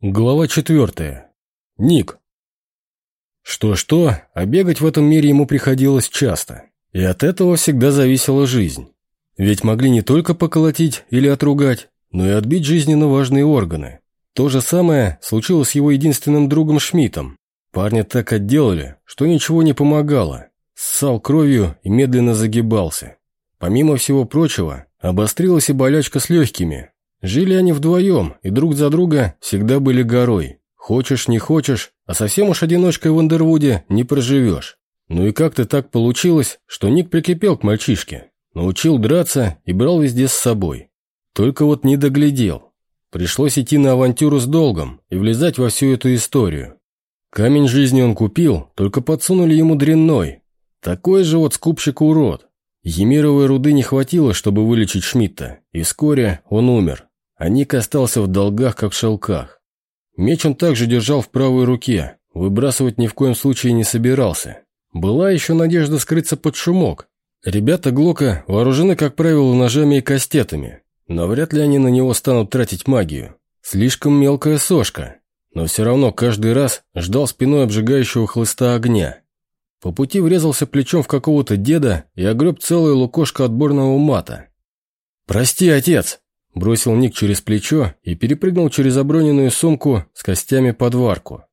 Глава четвертая. Ник. Что-что, а бегать в этом мире ему приходилось часто. И от этого всегда зависела жизнь. Ведь могли не только поколотить или отругать, но и отбить жизненно важные органы. То же самое случилось с его единственным другом Шмидтом. Парня так отделали, что ничего не помогало. Ссал кровью и медленно загибался. Помимо всего прочего, обострилась и болячка с легкими, Жили они вдвоем, и друг за друга всегда были горой. Хочешь, не хочешь, а совсем уж одиночкой в Андервуде не проживешь. Ну и как-то так получилось, что Ник прикипел к мальчишке. Научил драться и брал везде с собой. Только вот не доглядел. Пришлось идти на авантюру с долгом и влезать во всю эту историю. Камень жизни он купил, только подсунули ему дрянной. Такой же вот скупщик урод. Емировой руды не хватило, чтобы вылечить Шмидта, и вскоре он умер а Ник остался в долгах, как в шелках. Меч он также держал в правой руке, выбрасывать ни в коем случае не собирался. Была еще надежда скрыться под шумок. Ребята Глока вооружены, как правило, ножами и кастетами, но вряд ли они на него станут тратить магию. Слишком мелкая сошка, но все равно каждый раз ждал спиной обжигающего хлыста огня. По пути врезался плечом в какого-то деда и огреб целое лукошко отборного мата. «Прости, отец!» Бросил Ник через плечо и перепрыгнул через оброненную сумку с костями под варку.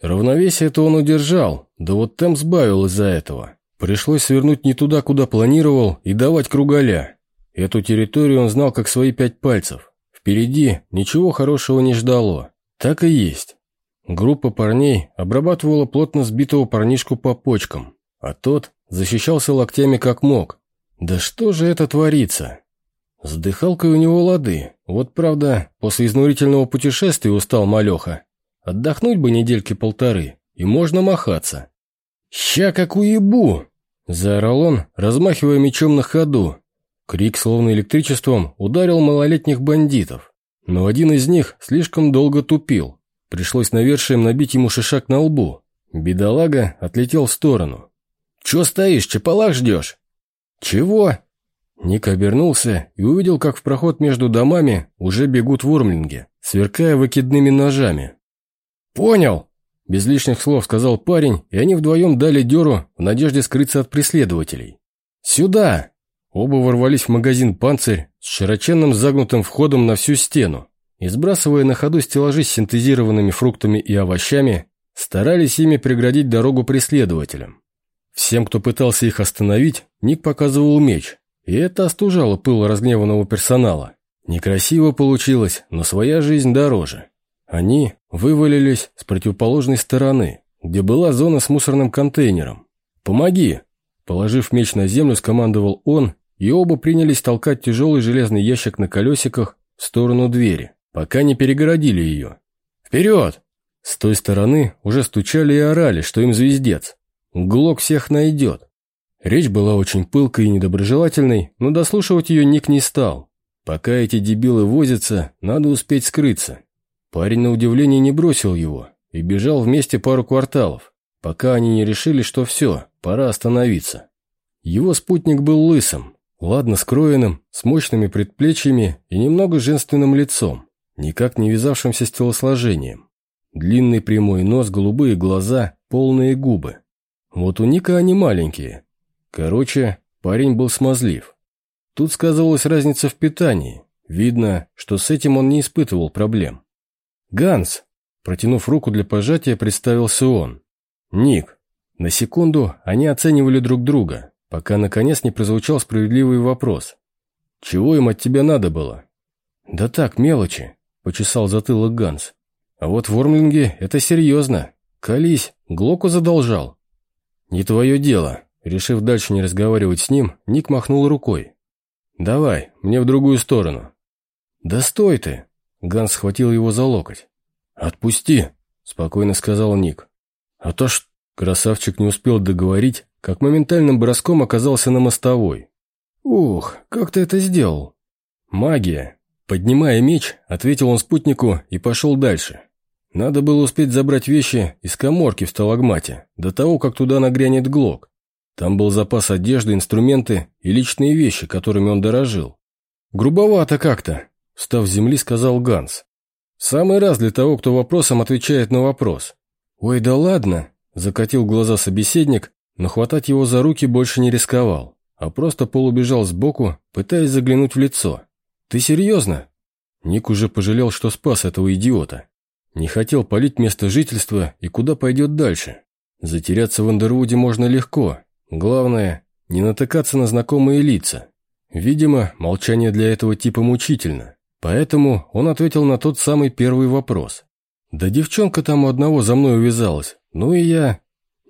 Равновесие-то он удержал, да вот темп сбавил из-за этого. Пришлось свернуть не туда, куда планировал, и давать кругаля. Эту территорию он знал как свои пять пальцев. Впереди ничего хорошего не ждало. Так и есть. Группа парней обрабатывала плотно сбитого парнишку по почкам, а тот защищался локтями как мог. Да что же это творится? С дыхалкой у него лады. Вот правда, после изнурительного путешествия устал малеха. Отдохнуть бы недельки полторы, и можно махаться. «Ща как уебу!» – заорал он, размахивая мечом на ходу. Крик, словно электричеством, ударил малолетних бандитов. Но один из них слишком долго тупил. Пришлось навершием набить ему шишак на лбу. Бедолага отлетел в сторону. «Чё стоишь, чапалах ждешь?» «Чего?» Ник обернулся и увидел, как в проход между домами уже бегут вормлинги, сверкая выкидными ножами. «Понял!» – без лишних слов сказал парень, и они вдвоем дали дёру в надежде скрыться от преследователей. «Сюда!» Оба ворвались в магазин «Панцирь» с широченным загнутым входом на всю стену и, сбрасывая на ходу стеллажи с синтезированными фруктами и овощами, старались ими преградить дорогу преследователям. Всем, кто пытался их остановить, Ник показывал меч, и это остужало пыл разгневанного персонала. Некрасиво получилось, но своя жизнь дороже. Они вывалились с противоположной стороны, где была зона с мусорным контейнером. «Помоги!» Положив меч на землю, скомандовал он, и оба принялись толкать тяжелый железный ящик на колесиках в сторону двери, пока не перегородили ее. «Вперед!» С той стороны уже стучали и орали, что им звездец. Глок всех найдет. Речь была очень пылкой и недоброжелательной, но дослушивать ее Ник не стал. Пока эти дебилы возятся, надо успеть скрыться. Парень на удивление не бросил его и бежал вместе пару кварталов, пока они не решили, что все, пора остановиться. Его спутник был лысым, ладно скроенным, с мощными предплечьями и немного женственным лицом, никак не вязавшимся с телосложением. Длинный прямой нос, голубые глаза, полные губы. Вот у Ника они маленькие, Короче, парень был смазлив. Тут сказывалась разница в питании. Видно, что с этим он не испытывал проблем. «Ганс!» Протянув руку для пожатия, представился он. «Ник». На секунду они оценивали друг друга, пока наконец не прозвучал справедливый вопрос. «Чего им от тебя надо было?» «Да так, мелочи», — почесал затылок Ганс. «А вот в Вормлинге это серьезно. Колись, Глоку задолжал». «Не твое дело», Решив дальше не разговаривать с ним, Ник махнул рукой. «Давай, мне в другую сторону». «Да стой ты!» Ганс схватил его за локоть. «Отпусти!» – спокойно сказал Ник. «А то ж...» Красавчик не успел договорить, как моментальным броском оказался на мостовой. «Ух, как ты это сделал?» «Магия!» Поднимая меч, ответил он спутнику и пошел дальше. Надо было успеть забрать вещи из коморки в сталагмате, до того, как туда нагрянет Глок. Там был запас одежды, инструменты и личные вещи, которыми он дорожил. «Грубовато как-то», — встав с земли, сказал Ганс. Самый раз для того, кто вопросом отвечает на вопрос. «Ой, да ладно!» – закатил глаза собеседник, но хватать его за руки больше не рисковал, а просто полубежал сбоку, пытаясь заглянуть в лицо. «Ты серьезно?» Ник уже пожалел, что спас этого идиота. Не хотел палить место жительства и куда пойдет дальше. Затеряться в Андервуде можно легко. Главное, не натыкаться на знакомые лица. Видимо, молчание для этого типа мучительно. Поэтому он ответил на тот самый первый вопрос. «Да девчонка там у одного за мной увязалась. Ну и я...»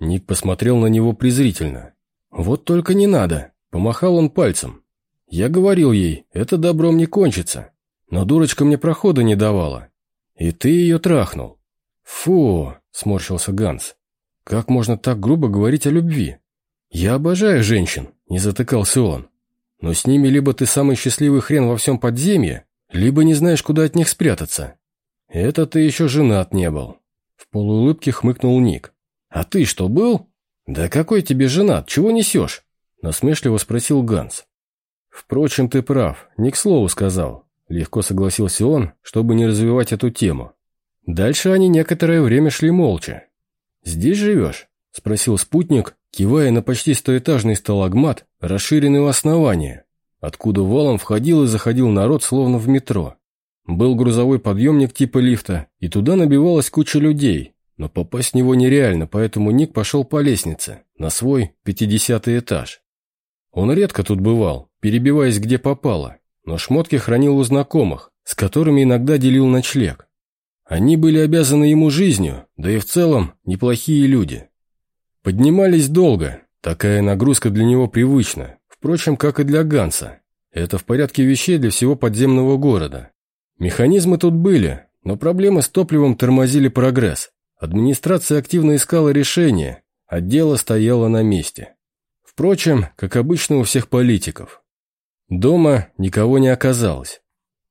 Ник посмотрел на него презрительно. «Вот только не надо!» Помахал он пальцем. «Я говорил ей, это добром не кончится. Но дурочка мне прохода не давала. И ты ее трахнул. Фу, сморщился Ганс. Как можно так грубо говорить о любви? Я обожаю женщин, не затыкался он. Но с ними либо ты самый счастливый хрен во всем подземье, либо не знаешь, куда от них спрятаться. Это ты еще женат не был. В полуулыбке хмыкнул Ник. А ты что, был? Да какой тебе женат, чего несешь? Насмешливо спросил Ганс. Впрочем, ты прав, не к слову сказал. Легко согласился он, чтобы не развивать эту тему. Дальше они некоторое время шли молча. «Здесь живешь?» – спросил спутник, кивая на почти стоэтажный сталагмат, расширенный у основания, откуда валом входил и заходил народ, словно в метро. Был грузовой подъемник типа лифта, и туда набивалась куча людей, но попасть в него нереально, поэтому Ник пошел по лестнице, на свой пятидесятый этаж. Он редко тут бывал, перебиваясь где попало, но шмотки хранил у знакомых, с которыми иногда делил ночлег. Они были обязаны ему жизнью, да и в целом неплохие люди. Поднимались долго, такая нагрузка для него привычна, впрочем, как и для Ганса. Это в порядке вещей для всего подземного города. Механизмы тут были, но проблемы с топливом тормозили прогресс. Администрация активно искала решение, а дело стояло на месте. Впрочем, как обычно у всех политиков. Дома никого не оказалось.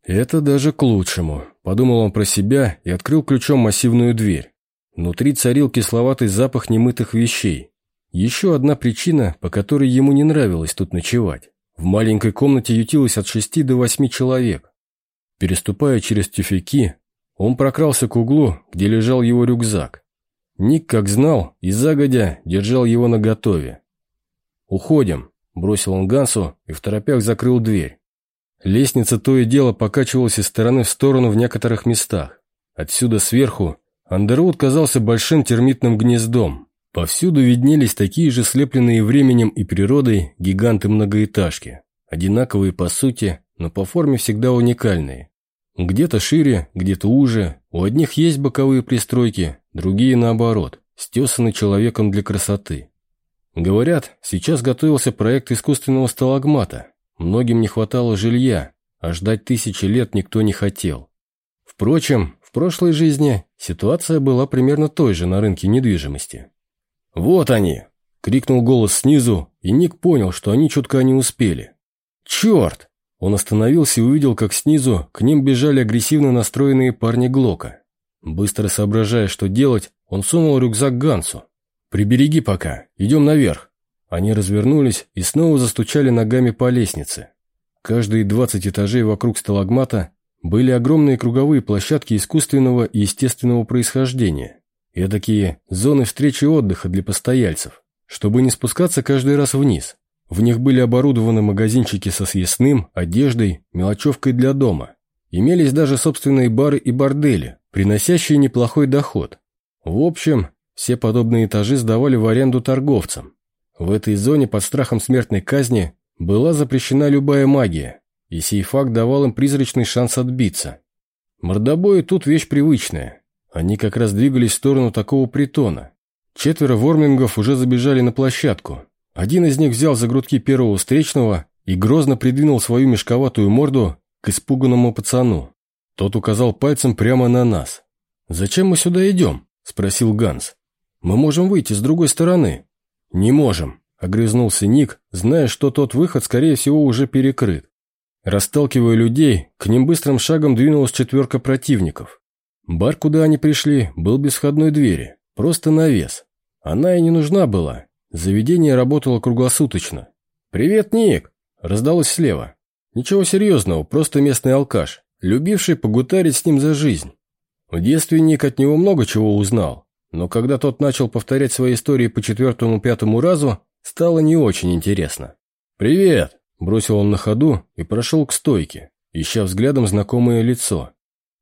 «Это даже к лучшему», – подумал он про себя и открыл ключом массивную дверь. Внутри царил кисловатый запах немытых вещей. Еще одна причина, по которой ему не нравилось тут ночевать. В маленькой комнате ютилось от шести до восьми человек. Переступая через тюфяки, он прокрался к углу, где лежал его рюкзак. Ник, как знал, и загодя держал его наготове. «Уходим», Бросил он Гансу и в торопях закрыл дверь. Лестница то и дело покачивалась из стороны в сторону в некоторых местах. Отсюда сверху Андервуд казался большим термитным гнездом. Повсюду виднелись такие же слепленные временем и природой гиганты-многоэтажки. Одинаковые по сути, но по форме всегда уникальные. Где-то шире, где-то уже. У одних есть боковые пристройки, другие наоборот, стесаны человеком для красоты. Говорят, сейчас готовился проект искусственного сталагмата. Многим не хватало жилья, а ждать тысячи лет никто не хотел. Впрочем, прошлой жизни ситуация была примерно той же на рынке недвижимости. «Вот они!» – крикнул голос снизу, и Ник понял, что они чутка не успели. «Черт!» Он остановился и увидел, как снизу к ним бежали агрессивно настроенные парни Глока. Быстро соображая, что делать, он сунул рюкзак Гансу. «Прибереги пока, идем наверх». Они развернулись и снова застучали ногами по лестнице. Каждые двадцать этажей вокруг сталагмата были огромные круговые площадки искусственного и естественного происхождения. Эдакие зоны встречи и отдыха для постояльцев, чтобы не спускаться каждый раз вниз. В них были оборудованы магазинчики со съестным, одеждой, мелочевкой для дома. Имелись даже собственные бары и бордели, приносящие неплохой доход. В общем, все подобные этажи сдавали в аренду торговцам. В этой зоне под страхом смертной казни была запрещена любая магия, и сей факт давал им призрачный шанс отбиться. Мордобои тут вещь привычная. Они как раз двигались в сторону такого притона. Четверо вормингов уже забежали на площадку. Один из них взял за грудки первого встречного и грозно придвинул свою мешковатую морду к испуганному пацану. Тот указал пальцем прямо на нас. «Зачем мы сюда идем?» – спросил Ганс. Мы можем выйти с другой стороны». «Не можем», — огрызнулся Ник, зная, что тот выход, скорее всего, уже перекрыт. Расталкивая людей, к ним быстрым шагом двинулась четверка противников. Бар, куда они пришли, был без входной двери, просто навес. Она и не нужна была. Заведение работало круглосуточно. «Привет, Ник!» – раздалось слева. Ничего серьезного, просто местный алкаш, любивший погутарить с ним за жизнь. В детстве Ник от него много чего узнал, но когда тот начал повторять свои истории по четвертому-пятому разу, стало не очень интересно. «Привет!» – бросил он на ходу и прошел к стойке, ища взглядом знакомое лицо.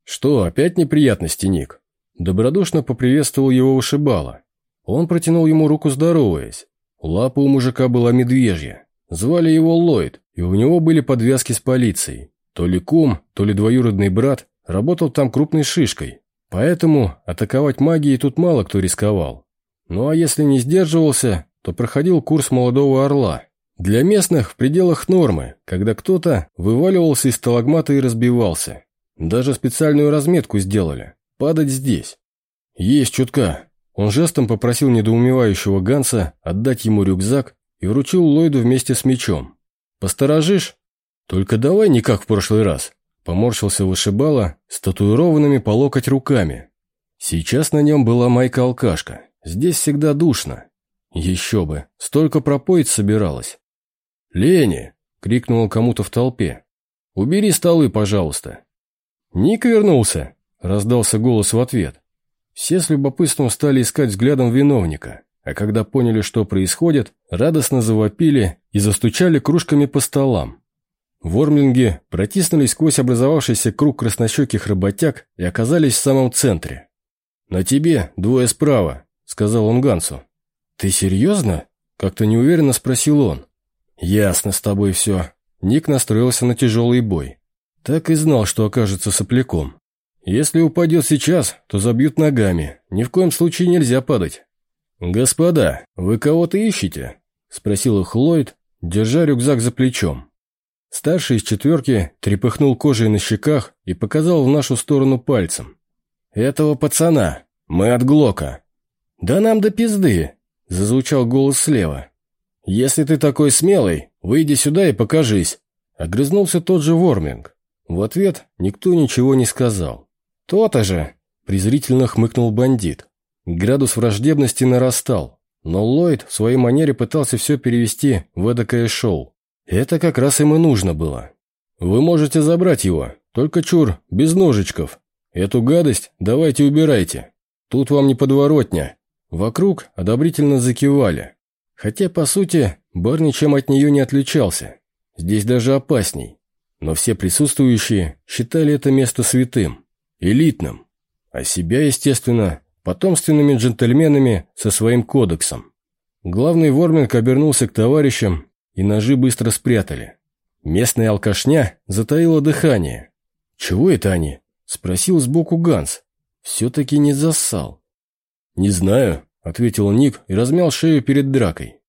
«Что, опять неприятности, Ник?» Добродушно поприветствовал его вышибала. Он протянул ему руку, здороваясь. Лапа у мужика была медвежья. Звали его Ллойд, и у него были подвязки с полицией. То ли кум, то ли двоюродный брат работал там крупной шишкой. Поэтому атаковать магией тут мало кто рисковал. Ну а если не сдерживался, то проходил курс молодого орла. Для местных в пределах нормы, когда кто-то вываливался из сталагмата и разбивался. Даже специальную разметку сделали. Падать здесь. Есть чутка. Он жестом попросил недоумевающего Ганса отдать ему рюкзак и вручил Ллойду вместе с мечом. «Посторожишь?» «Только давай не как в прошлый раз», — поморщился вышибала с татуированными по локоть руками. Сейчас на нем была майка-алкашка. Здесь всегда душно. Еще бы, столько пропоить собиралась. «Лени!» — крикнул кому-то в толпе. «Убери столы, пожалуйста». «Ник вернулся!» — раздался голос в ответ. Все с любопытством стали искать взглядом виновника, а когда поняли, что происходит, радостно завопили и застучали кружками по столам. Вормлинги протиснулись сквозь образовавшийся круг краснощеких работяг и оказались в самом центре. «На тебе двое справа», — сказал он Гансу. «Ты серьезно?» — как-то неуверенно спросил он. «Ясно с тобой все». Ник настроился на тяжелый бой. Так и знал, что окажется сопляком. Если упадет сейчас, то забьют ногами. Ни в коем случае нельзя падать. «Господа, вы кого-то ищете?» — спросил их Ллойд, держа рюкзак за плечом. Старший из четверки трепыхнул кожей на щеках и показал в нашу сторону пальцем. «Этого пацана. Мы от Глока». «Да нам до пизды!» — зазвучал голос слева. «Если ты такой смелый, выйди сюда и покажись!» Огрызнулся тот же Ворминг. В ответ никто ничего не сказал. «То-то же!» – презрительно хмыкнул бандит. Градус враждебности нарастал, но Ллойд в своей манере пытался все перевести в эдакое шоу. Это как раз им и нужно было. «Вы можете забрать его, только чур, без ножичков. Эту гадость давайте убирайте. Тут вам не подворотня». Вокруг одобрительно закивали. Хотя, по сути, бар ничем от нее не отличался. Здесь даже опасней. Но все присутствующие считали это место святым элитным, а себя, естественно, потомственными джентльменами со своим кодексом. Главный Ворминг обернулся к товарищам, и ножи быстро спрятали. Местная алкашня затаила дыхание. «Чего это они?» – спросил сбоку Ганс. «Все-таки не зассал». «Не знаю», – ответил Ник и размял шею перед дракой.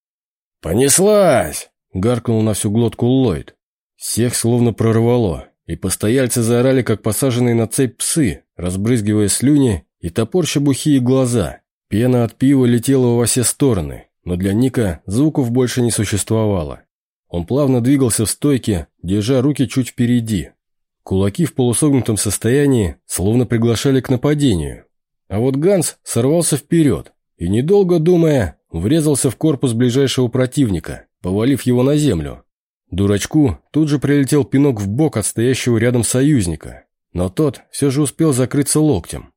«Понеслась!» – гаркнул на всю глотку Ллойд. Всех словно прорвало. И постояльцы заорали, как посаженные на цепь псы, разбрызгивая слюни и топорща бухие глаза. Пена от пива летела во все стороны, но для Ника звуков больше не существовало. Он плавно двигался в стойке, держа руки чуть впереди. Кулаки в полусогнутом состоянии словно приглашали к нападению. А вот Ганс сорвался вперед и, недолго думая, врезался в корпус ближайшего противника, повалив его на землю. Дурачку тут же прилетел пинок в бок от стоящего рядом союзника, но тот все же успел закрыться локтем.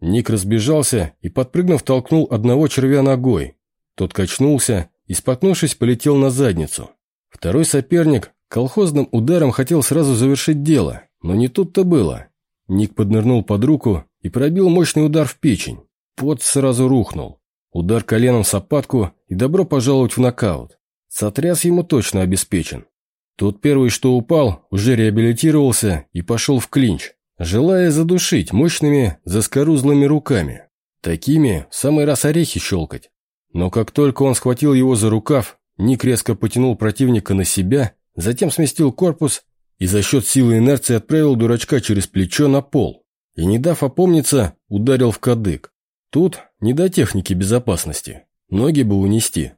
Ник разбежался и, подпрыгнув, толкнул одного червя ногой. Тот качнулся и, споткнувшись, полетел на задницу. Второй соперник колхозным ударом хотел сразу завершить дело, но не тут-то было. Ник поднырнул под руку и пробил мощный удар в печень. Пот сразу рухнул. Удар коленом в сапатку и добро пожаловать в нокаут. Сотряс ему точно обеспечен. Тот первый, что упал, уже реабилитировался и пошел в клинч, желая задушить мощными заскорузлыми руками. Такими в самый раз орехи щелкать. Но как только он схватил его за рукав, Ник резко потянул противника на себя, затем сместил корпус и за счет силы инерции отправил дурачка через плечо на пол. И, не дав опомниться, ударил в кадык. Тут не до техники безопасности. Ноги бы унести.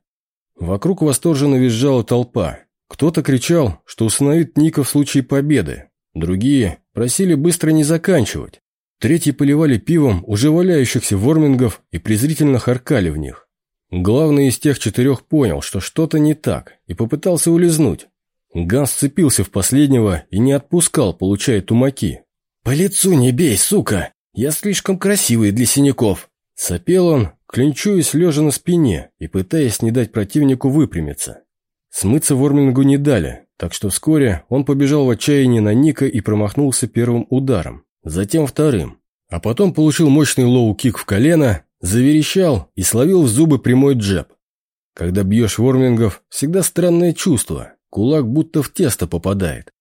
Вокруг восторженно визжала толпа. Кто-то кричал, что установит Ника в случае победы. Другие просили быстро не заканчивать. Третьи поливали пивом уже валяющихся вормингов и презрительно харкали в них. Главный из тех четырех понял, что что-то не так, и попытался улизнуть. Ганс сцепился в последнего и не отпускал, получая тумаки. «По лицу не бей, сука!» Я слишком красивый для синяков!» Сопел он, клинчуясь лежа на спине и пытаясь не дать противнику выпрямиться. Смыться Вормингу не дали, так что вскоре он побежал в отчаянии на Ника и промахнулся первым ударом, затем вторым. А потом получил мощный лоу-кик в колено, заверещал и словил в зубы прямой джеб. Когда бьешь Вормингов, всегда странное чувство, кулак будто в тесто попадает.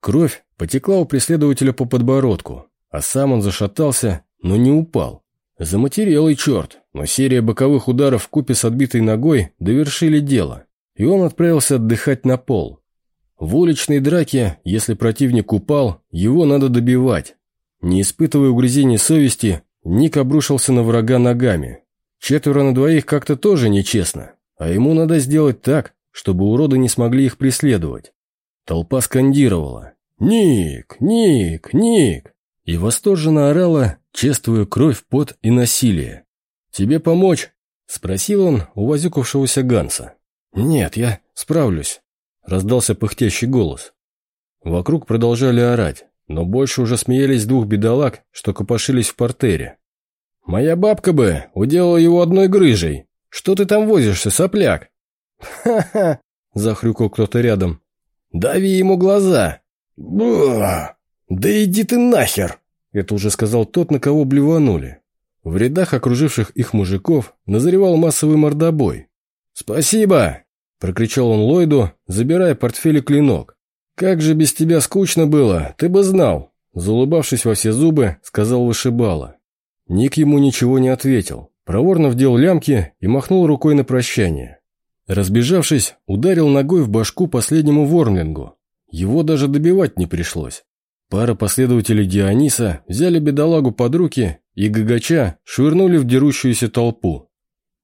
Кровь потекла у преследователя по подбородку, а сам он зашатался, но не упал. Заматерелый черт, но серия боковых ударов купе с отбитой ногой довершили дело, и он отправился отдыхать на пол. В уличной драке, если противник упал, его надо добивать. Не испытывая угрызений совести, Ник обрушился на врага ногами. Четверо на двоих как-то тоже нечестно, а ему надо сделать так, чтобы уроды не смогли их преследовать. Толпа скандировала «Ник! Ник! Ник!» и восторженно орала, чествуя кровь, пот и насилие. «Тебе помочь?» – спросил он у возюкавшегося Ганса. «Нет, я справлюсь», – раздался пыхтящий голос. Вокруг продолжали орать, но больше уже смеялись двух бедолаг, что копошились в портере. «Моя бабка бы уделала его одной грыжей. Что ты там возишься, сопляк?» «Ха-ха!» – захрюкал кто-то рядом. «Дави ему глаза!» «Буа! Да иди ты нахер!» Это уже сказал тот, на кого блеванули. В рядах окруживших их мужиков назревал массовый мордобой. «Спасибо!» – прокричал он Ллойду, забирая портфель и клинок. «Как же без тебя скучно было, ты бы знал!» Заулыбавшись во все зубы, сказал вышибала. Ник ему ничего не ответил. Проворно вдел лямки и махнул рукой на прощание. Разбежавшись, ударил ногой в башку последнему Вормлингу. Его даже добивать не пришлось. Пара последователей Диониса взяли бедолагу под руки и гагача швырнули в дерущуюся толпу.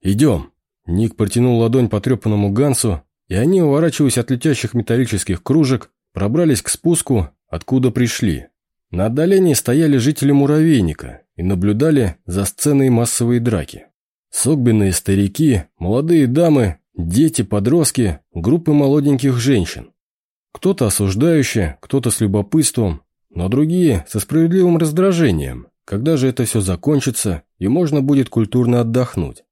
«Идем!» Ник протянул ладонь потрепанному Гансу, и они, уворачиваясь от летящих металлических кружек, пробрались к спуску, откуда пришли. На отдалении стояли жители муравейника и наблюдали за сценой массовой драки. Согбенные старики, молодые дамы, дети, подростки, группы молоденьких женщин. Кто-то осуждающе, кто-то с любопытством, но другие со справедливым раздражением. Когда же это все закончится, и можно будет культурно отдохнуть?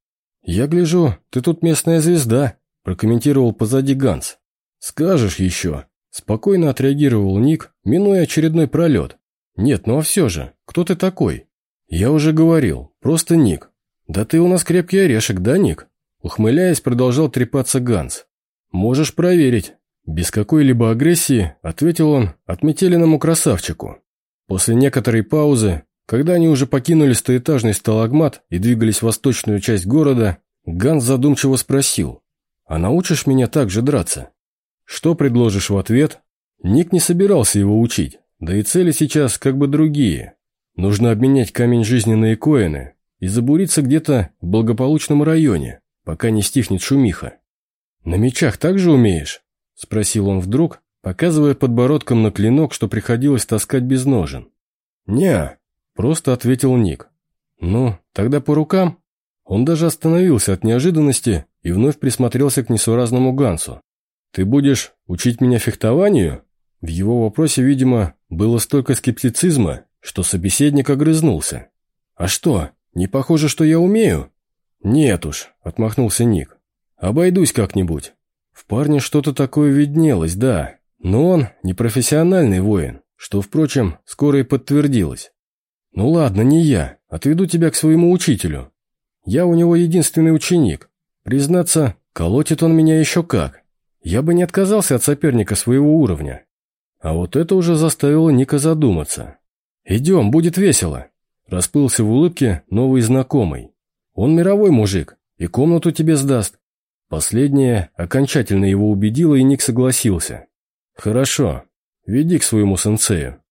«Я гляжу, ты тут местная звезда», – прокомментировал позади Ганс. «Скажешь еще». Спокойно отреагировал Ник, минуя очередной пролет. «Нет, ну а все же, кто ты такой?» «Я уже говорил, просто Ник». «Да ты у нас крепкий орешек, да, Ник?» Ухмыляясь, продолжал трепаться Ганс. «Можешь проверить. Без какой-либо агрессии, ответил он отметеленному красавчику. После некоторой паузы, когда они уже покинули стоэтажный сталагмат и двигались в восточную часть города, Ганс задумчиво спросил, «А научишь меня так же драться?» «Что предложишь в ответ?» Ник не собирался его учить, да и цели сейчас как бы другие. Нужно обменять камень жизни на икоины и забуриться где-то в благополучном районе, пока не стихнет шумиха. «На мечах также умеешь?» – спросил он вдруг, показывая подбородком на клинок, что приходилось таскать без ножен. «Не», – просто ответил Ник. «Ну, тогда по рукам?» Он даже остановился от неожиданности и вновь присмотрелся к несуразному Гансу. «Ты будешь учить меня фехтованию?» В его вопросе, видимо, было столько скептицизма, что собеседник огрызнулся. «А что, не похоже, что я умею?» «Нет уж», — отмахнулся Ник. «Обойдусь как-нибудь. В парне что-то такое виднелось, да, но он не профессиональный воин, что, впрочем, скоро и подтвердилось. Ну ладно, не я, отведу тебя к своему учителю. Я у него единственный ученик. Признаться, колотит он меня еще как. Я бы не отказался от соперника своего уровня. А вот это уже заставило Ника задуматься. «Идем, будет весело», – расплылся в улыбке новый знакомый. «Он мировой мужик и комнату тебе сдаст. Последнее окончательно его убедило, и Ник согласился. «Хорошо, веди к своему сенсею».